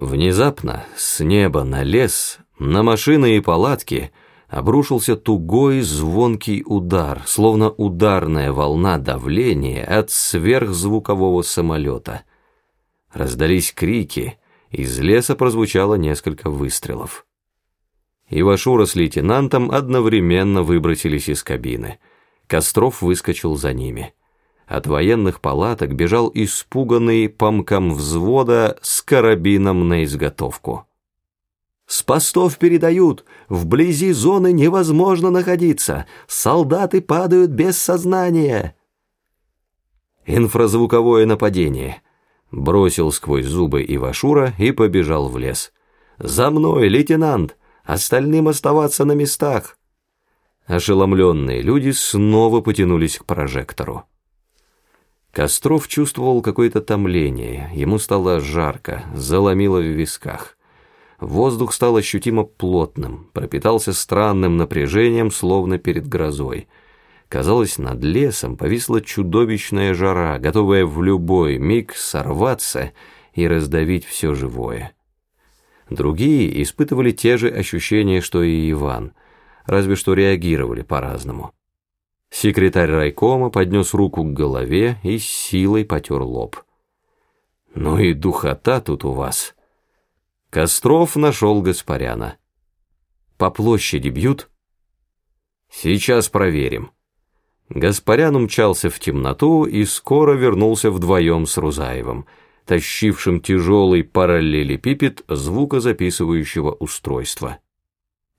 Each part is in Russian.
Внезапно с неба на лес, на машины и палатки обрушился тугой звонкий удар, словно ударная волна давления от сверхзвукового самолета. Раздались крики, из леса прозвучало несколько выстрелов. Ивашура с лейтенантом одновременно выбросились из кабины. Костров выскочил за ними. От военных палаток бежал испуганный помком взвода с карабином на изготовку. «С постов передают! Вблизи зоны невозможно находиться! Солдаты падают без сознания!» «Инфразвуковое нападение!» Бросил сквозь зубы Ивашура и побежал в лес. «За мной, лейтенант! Остальным оставаться на местах!» Ошеломленные люди снова потянулись к прожектору. Костров чувствовал какое-то томление, ему стало жарко, заломило в висках. Воздух стал ощутимо плотным, пропитался странным напряжением, словно перед грозой. Казалось, над лесом повисла чудовищная жара, готовая в любой миг сорваться и раздавить все живое. Другие испытывали те же ощущения, что и Иван, разве что реагировали по-разному. Секретарь райкома поднес руку к голове и с силой потер лоб. «Ну и духота тут у вас!» Костров нашел Гаспаряна. «По площади бьют?» «Сейчас проверим». Гаспарян умчался в темноту и скоро вернулся вдвоем с Рузаевым, тащившим тяжелый параллелепипед звукозаписывающего устройства.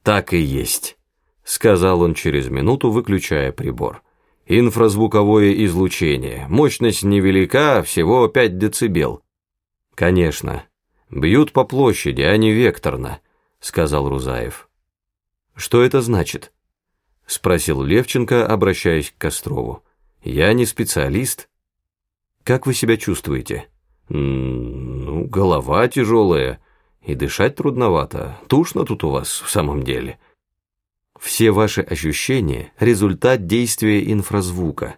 «Так и есть» сказал он через минуту, выключая прибор. Инфразвуковое излучение. Мощность невелика, всего 5 децибел. Конечно. Бьют по площади, а не векторно, сказал Рузаев. Что это значит? спросил Левченко, обращаясь к Кострову. Я не специалист. Как вы себя чувствуете? Ну, голова тяжелая и дышать трудновато. Тушно тут у вас в самом деле. Все ваши ощущения – результат действия инфразвука.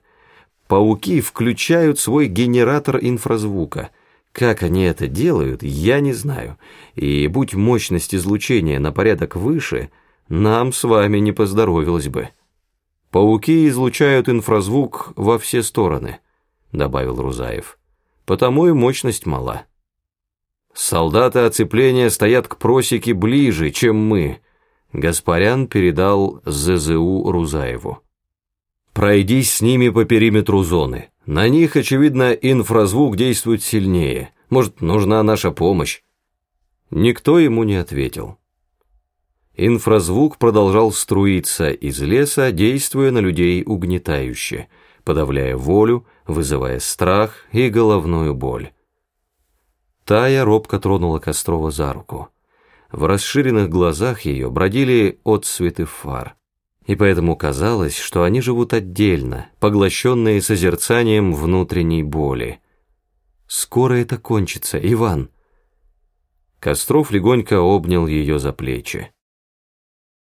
Пауки включают свой генератор инфразвука. Как они это делают, я не знаю. И будь мощность излучения на порядок выше, нам с вами не поздоровилось бы. Пауки излучают инфразвук во все стороны, добавил Рузаев. Потому и мощность мала. Солдаты оцепления стоят к просеке ближе, чем мы – Гаспарян передал ЗЗУ Рузаеву. «Пройдись с ними по периметру зоны. На них, очевидно, инфразвук действует сильнее. Может, нужна наша помощь?» Никто ему не ответил. Инфразвук продолжал струиться из леса, действуя на людей угнетающе, подавляя волю, вызывая страх и головную боль. Тая робко тронула Кострова за руку. В расширенных глазах ее бродили отсветы фар. И поэтому казалось, что они живут отдельно, поглощенные созерцанием внутренней боли. «Скоро это кончится, Иван!» Костров легонько обнял ее за плечи.